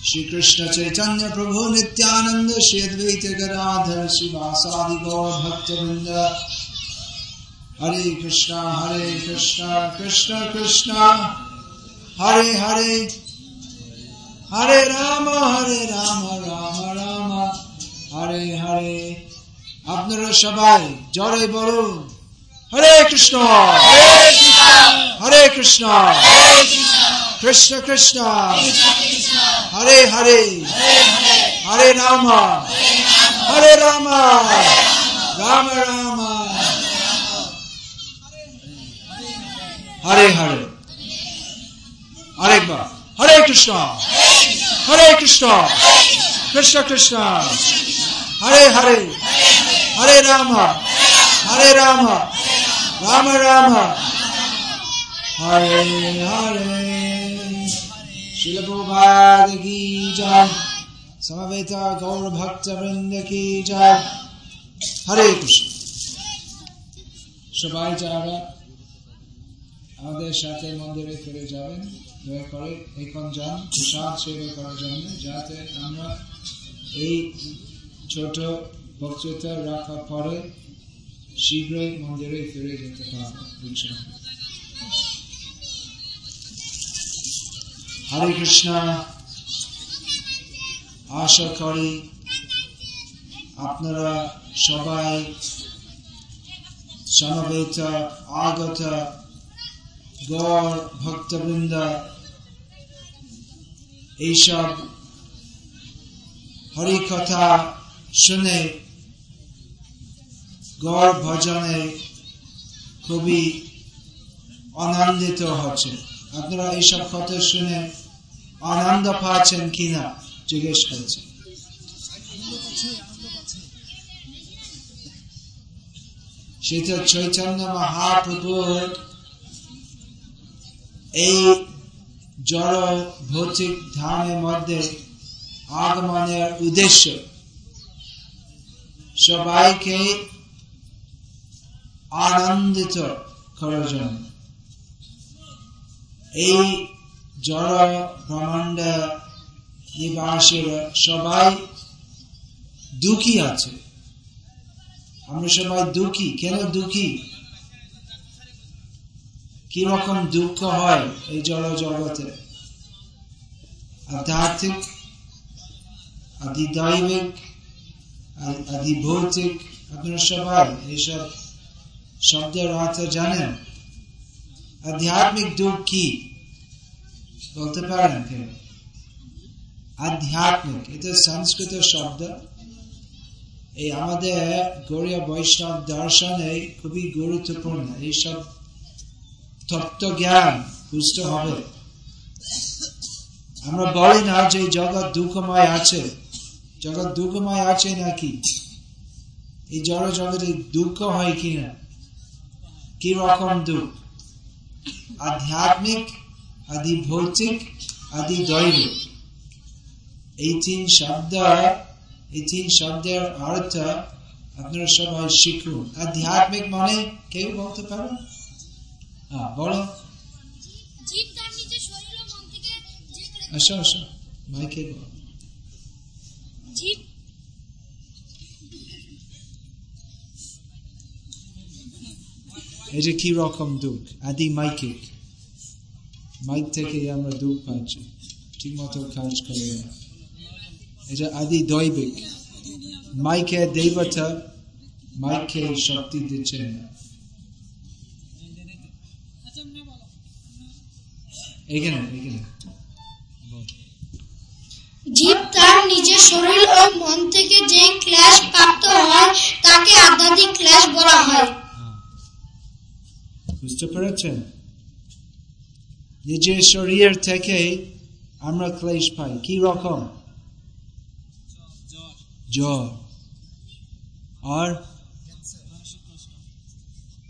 श्री कृष्ण चैतन्य प्रभु नित्यानंद श्री अद्वैत गदाधर शिवासादि गौर भक्त वृंद हरे कृष्णा हरे कृष्णा कृष्ण कृष्णा हरे हरे हरे राम हरे राम राम राम हरे हरे আপনারা সবাই জরে বলুন হরে কৃষ্ণ হরে কৃষ্ণ কৃষ্ণ কৃষ্ণ হরে হরে হরে রাম হরে রাম রাম রাম হরে হরে আরেকবার হরে কৃষ্ণ হরে কৃষ্ণ কৃষ্ণ কৃষ্ণ হরে হরে হরে রাম হরে রাম রাম রাম হরে হরে শিল সমবেত গৌর হরে কৃষ্ণ সবাই যারা আমাদের সাথে মন্দিরে ফিরে যাবেন, দয়া করে এখন যান, প্রসাদ সেবা করার জন্য, যাতে আমরা এই ছোট বক্তৃতা রাখার পরে শীঘ্রই মন্দিরে ফিরে যেতে পারব হরে কৃষ্ণ। আশা করি আপনারা সবাই সমবেত, আগত, গড়, ভক্তবৃন্দ, এইসব হরি কথা শুনে গড় ভজনে খুবই আনন্দিত হচ্ছে আপনারা এইসব কথা শুনে আনন্দ পাচ্ছেন কিনা? জিজ্ঞেস করেছেন। সেটা চৈতন্য মহাপ্রভুর এই জড় ভৌতিক ধামের মধ্যে আগমনের উদ্দেশ্য। সবাইকে আনন্দিত করার জন্য। এই জড় ব্রহ্মাণ্ড নিবাসের সবাই দুঃখী আছে। আমরা সবাই দুঃখী। কেন দুঃখী? কি রকম দুঃখ হয় এই জড় জগতে আধ্যাত্মিক আদিদৈবিক আদিভৌতিক আপনারা সবাই এইসব শব্দের অর্থ জানেন। আধ্যাত্মিক দুঃখ কি? বলতে পারেন কেন আধ্যাত্মিক, এটা সংস্কৃত শব্দ। এই আমাদের গৌরীয় বৈষ্ণব দর্শনে খুবই গুরুত্বপূর্ণ। এইসব তত্ত্ব জ্ঞান বুঝতে হবে। আমরা বলি না যে জগৎ দুঃখময় আছে। জগৎ দুঃখময় আছে নাকি? এই জড় জগতে দুঃখ হয় কিনা? কি রকম দুঃখ? আধ্যাত্মিক আদি ভৌতিক, আদি দৈবিক এই তিন শব্দ, এই তিন শব্দের অর্থ আপনারা সবাই শিখুন। আধ্যাত্মিক মানে কেউ বলতে পারেন হ্যাঁ বলো। এই কি রকম দুঃখ? আদি মাইকে মাইক থেকে আমরা দুঃখ পাচ্ছি ঠিক মতো কাজ করে এটা আদি দৈবিক মাইকে দেবতা মাইকে শক্তি দিচ্ছে এখানে এখানে। জীব তার নিজের শরীর ও মন থেকে যে ক্লেশ প্রাপ্ত হয় তাকে আধ্যাত্মিক ক্লেশ বলা হয়। বুঝতে পেরেছেন? নিজের শরীর থেকে আমরা ক্লেশ পাই, কি রকম? জ্বর। আর?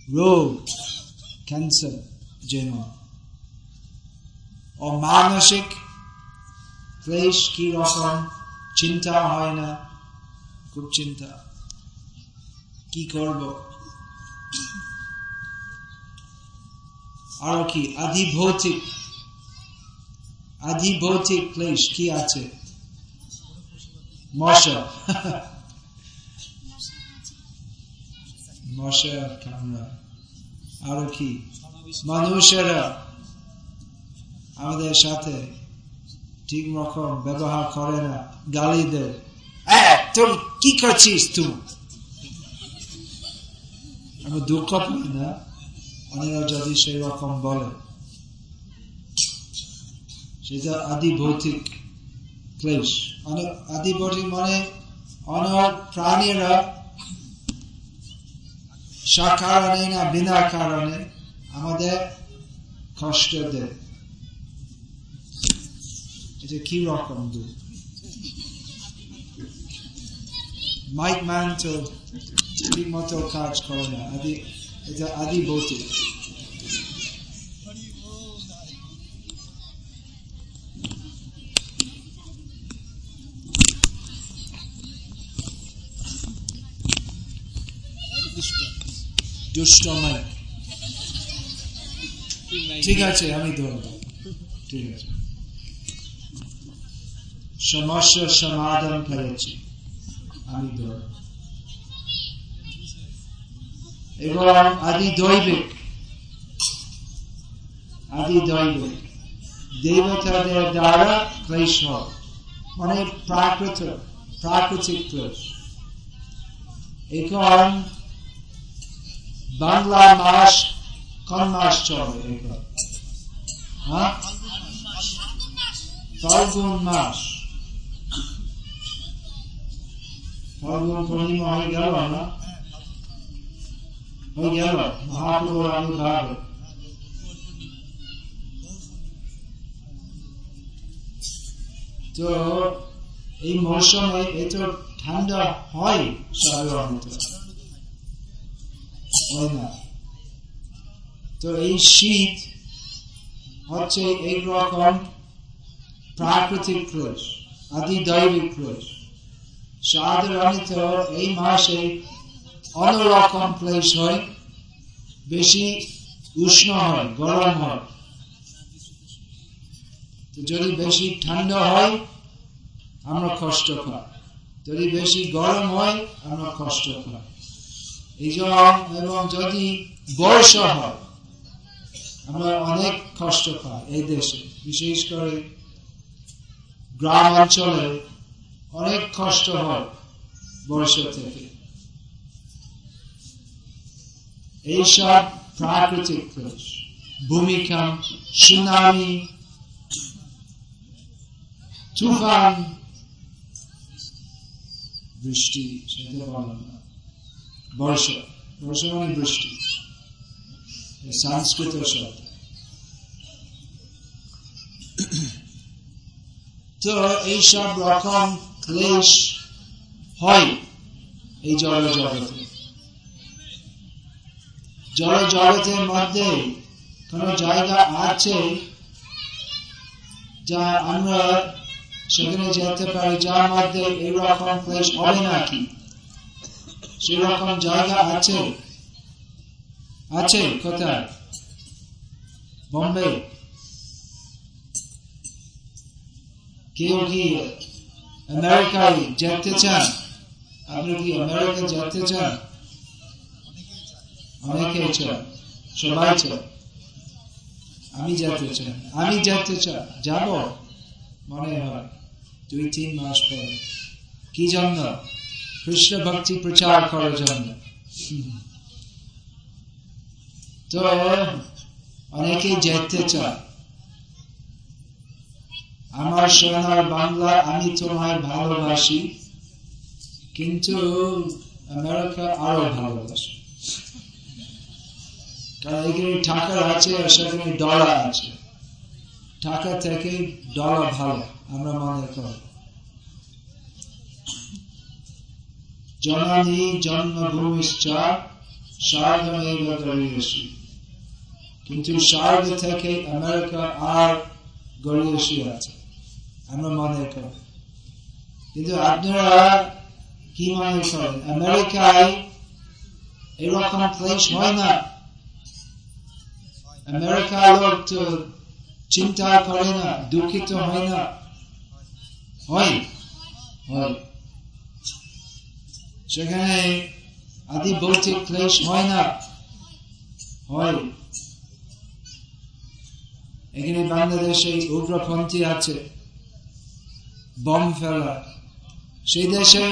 রোগ। ক্যান্সার যেমন ও মানসিক ক্লেশ কি রকম? চিন্তা হয় না। খুব চিন্তা। কি করব? আর কি আধিভৌতিক আধিভৌতিক ক্লেশ কি আছে মশা মশা কামড়া আরও কি মানুষেরা আমাদের সাথে ঠিক রকম ব্যবহার করে না গালি দেয় "এই, তোর কি করছিস তুই আমি দুঃখ পাই না অনেরা যদি সেই রকম বলে সেটা আদি ভৌতিক ক্লেশ। আদি ভৌতিক মানে অনেক প্রাণীরা সকারণে না বিনা কারণে আমাদের কষ্ট দেয়। এটা কি রকম দুঃখ মাইক ম্যান তো ঠিক মতো কাজ করে না। আদি এটা আদি ভৌতিক ঠিক আছে আমি ধরব। ঠিক আছে। সমস্যার সমাধান করেছি। আমি ধরব। এবং আদি দৈবিক আদি দৈবিক দেবতাদের দ্বারা ক্লেশ মানে প্রাকৃত প্রাকৃতিক এখন বাংলা মাস কোন মাস চলে এখন। হ্যাঁ? ফাল্গুন মাস। ফাল্গুন পূর্ণিমা হয়ে গেল, না? তো এই মৌসুমে এত ঠান্ডা হয় সাধারণত। তো এই শীত হচ্ছে এই রকম প্রাকৃতিক ক্লেশ আদি দৈবিক ক্লেশ সাধারণত এই মাসে অন্যরকম ক্লেশ হয়, বেশি উষ্ণ হয়, গরম হয়। যদি বেশি ঠান্ডা হয়, আমরা কষ্ট পাই। যদি বেশি গরম হয়, আমরা কষ্ট পাই। এই জন্য এবং যদি বর্ষা হয়, আমরা অনেক কষ্ট পাই এই দেশে। বিশেষ করে গ্রাম অঞ্চলে অনেক কষ্ট হয় বর্ষা থেকে। এইসব প্রাকৃতিক ক্লেশ ভূমিকম্প সুনামি, তুফান, বৃষ্টি, সেটা বলা বর্ষা বর্ষা মানে বৃষ্টি সংস্কৃত শব্দ তো এইসব রকম ক্লেশ হয় এই জল জগতে। জল জগতের মধ্যে কোন জায়গা আছে যা আমরা সেখানে যেতে পারি, যার মধ্যে এইরকম ক্লেশ হবে নাকি? সেরকম জায়গা আছে? আছে কোথায়? বম্বে? কেউ কি আমেরিকায় যেতে চান? আপনি কি আমেরিকা যেতে চান? অনেকে সবাই আমি যেতে চাই। আমি যেতে চাই। যাব? মনে হয়। দুই তিন মাস পরে। কি জন্য? কৃষ্ণ ভক্তি প্রচার করার জন্য। তো অনেকেই যেতে চায়। আমার সোনার বাংলা আমি তোমায় ভালোবাসি কিন্তু আমেরিকা আরও ভালোবাসি। কারণ এখানে আছে, আর সেখানে ডলার আছে। টাকা থেকে ডলার ভালো, আমরা মনে করি কিন্তু স্বর্গ থেকে আমেরিকা আর গরিয়সী আছে, আমরা মনে করি কিন্তু আপনারা কি মনে করেন? আমেরিকায় এরকম ক্লেশ হয় না? আমেরিকার লোক তো চিন্তা করে না দুঃখিত হয় না হয় হয় সেখানে আদি ভৌতিক ক্লেশ হয় না। হয় এখানে বাংলাদেশে উগ্রপন্থী আছে। বম ফেলা সেই দেশে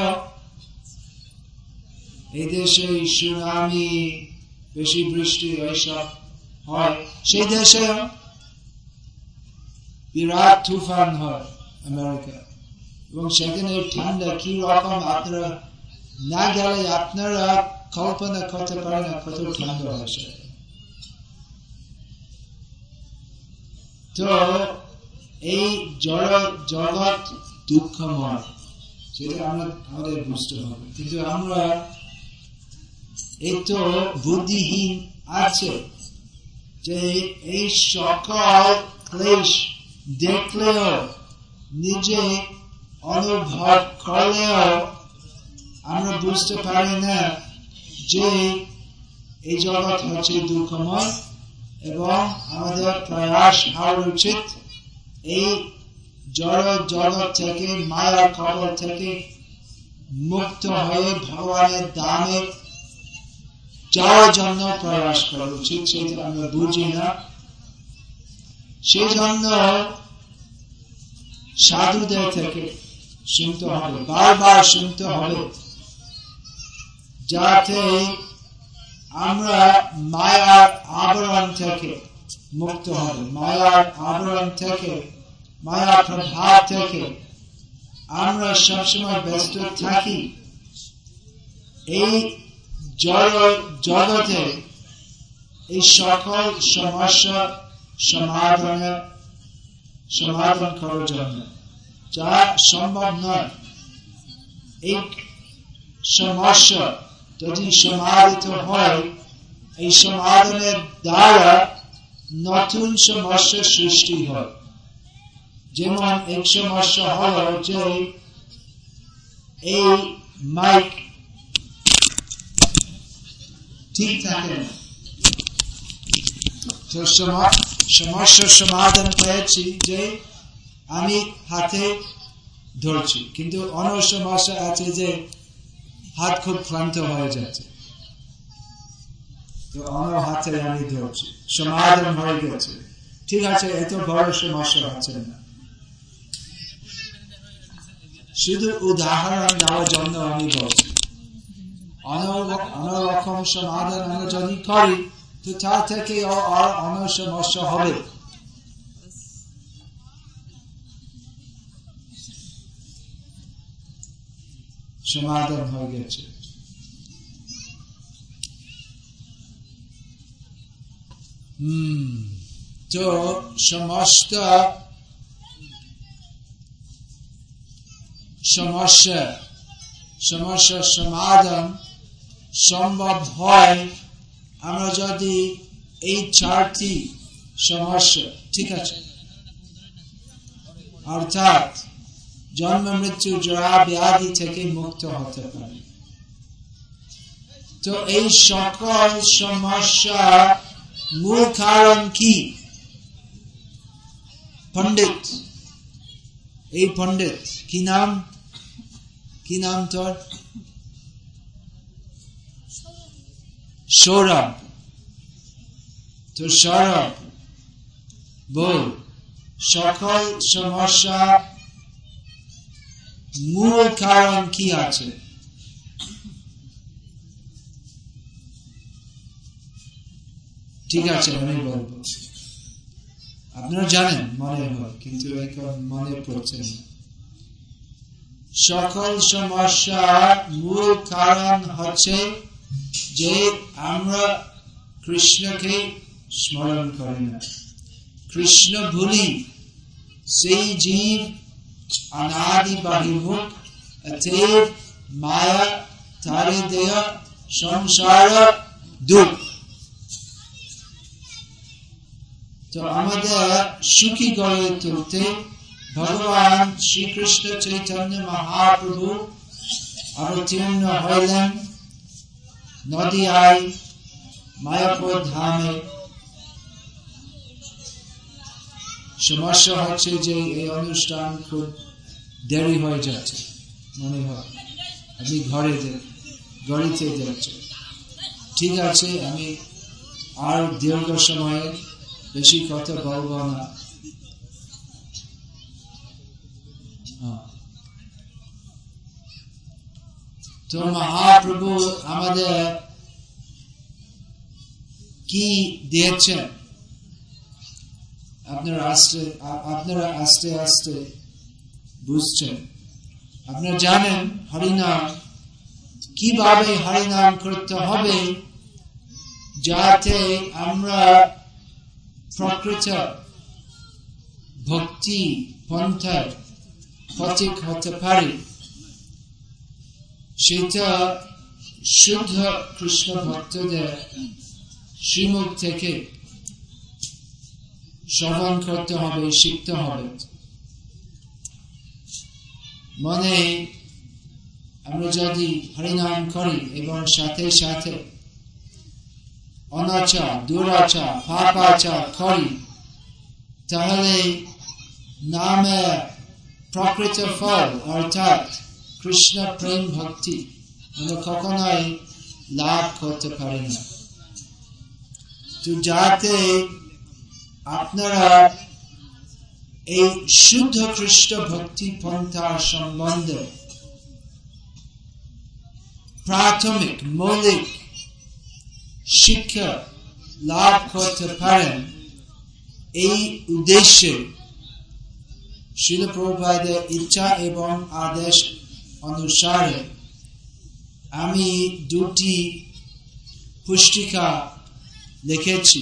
এই দেশে সুনামি বেশি বৃষ্টি এইসব হয়। সেই দেশেও বিরাট তুফান হয় আমেরিকা এবং সেখানে ঠান্ডা কি রকম আপনারা না গেলে আপনারা কল্পনা করতে পারেন কত ঠান্ডা হয় তো এই জড় জগৎ দুঃখময়, সেটা আমরা আমাদের বুঝতে হবে। কিন্তু আমরা এই তো বুদ্ধিহীন আছে। যে এই সকল ক্লেশ দেখলেও নিজে অনুভব করলেও আমরা বুঝতে পারি না যে এই জগৎ হচ্ছে দুঃখময় এবং আমাদের প্রয়াস হওয়া উচিত। এই জড় জগৎ থেকে, মায়া কবল থেকে মুক্ত হয়ে ভগবানের দামে যাওয়ার জন্য প্রয়াস করা উচিত সেটা আমরা বুঝি না। সেই জন্য সাধুদের থেকে শুনতে হবে, বারবার শুনতে হবে, যাতে আমরা মায়ার আবরণ থেকে মুক্ত হবে, মায়ার আবরণ থেকে মায়ার প্রভাব থেকে আমরা সবসময় ব্যস্ত থাকি। এই জগতে এই সকল সমস্যা সমাধানে সমাধান করার জন্য। যা সম্ভব নয়। এই সমস্যা যদি সমাধিত হয়, এই সমাধানের দ্বারা নতুন সমস্যা সৃষ্টি হয়। যেমন এক সমস্যা হল যে এই মাইক ঠিক থাকে না তো সমস্যার সমাধান পেয়েছি যে আমি হাতে ধরছি। কিন্তু অন্য সমস্যা আছে যে হাত খুব ক্লান্ত হয়ে যাচ্ছে। তো অন্য হাতে আমি ধরছি। সমাধান হয়ে গেছে। ঠিক আছে, এত বড় সমস্যা না। শুধু উদাহরণ দেওয়ার জন্য আমি বলছি। অন্যরকম সমাধান আমরা যদি করি তো তার থেকে সমস্যা হবে। সমাধান হয়ে গেছে। তো সমস্ত সমস্যা সমস্যার সমাধান সম্ভব হয়, আমরা যদি এই চারটি সমস্যা, ঠিক আছে? অর্থাৎ জন্ম, মৃত্যু জরা ব্যাধি থেকে মুক্ত হতে পারে। তো এই সকল সমস্যা মূল কারণ কি? পণ্ডিত। এই পণ্ডিত, কি নাম? কি নাম তোর? সৌরভ তো সৌরভ বল সকল সমস্যা মূল কারণ কি আছে? ঠিক আছে, আমি বলব। আপনারা জানেন মনে হয়, কিন্তু এখন মনে পড়ছে না। সকল সমস্যা মূল কারণ হচ্ছে যে আমরা কৃষ্ণকে স্মরণ করি না। কৃষ্ণ ভুলি সেই জীব অনাদি বাহিমুখ অতএব মায়া, তারে দেহ, সংসার, দুঃখ। তো আমাদের সুখী গড়ে তুলতে ভগবান শ্রীকৃষ্ণ চৈতন্য মহাপ্রভু অবতীর্ণ হইলেন। নদিয়ায় মায়াপুর ধামে সমস্যা হচ্ছে যে এই অনুষ্ঠান খুব দেরি হয়ে যাচ্ছে, মনে হয়। আপনি ঘরে গড়িতে যাচ্ছে ঠিক আছে, আমি আর দীর্ঘ সময়ে বেশি কথা বলব না হ্যাঁ। মহাপ্রভু আমাদের কি দিয়েছেন? আপনারা আস্তে আপনারা আস্তে আস্তে বুঝছেন। আপনারা জানেন হরিনাম কীভাবে হরিনাম করতে হবে যাতে আমরা প্রকৃত ভক্তি পন্থার প্রতীক হতে পারি। সেটা শুদ্ধ কৃষ্ণ ভক্তদের শ্রীমুখ থেকে শ্রবণ করতে হবে, শিখতে হবে। মনে আমরা যদি হরিনাম করি এবং সাথে সাথে অনাচার দুরাচার পাপাচার করি, তাহলে নামে প্রকৃত ফল অর্থাৎ কৃষ্ণ প্রেম ভক্তি আমরা কখনোই লাভ করতে পারি না। তো যাতে আপনারা এই শুদ্ধ খ্রিস্ট ভক্তি পন্থার সম্বন্ধে প্রাথমিক মৌলিক শিক্ষা লাভ করতে পারেন, এই উদ্দেশ্যে শিল প্রভুপাদের ইচ্ছা এবং আদেশ অনুসারে আমি দুটি পুষ্টিকা লিখেছি।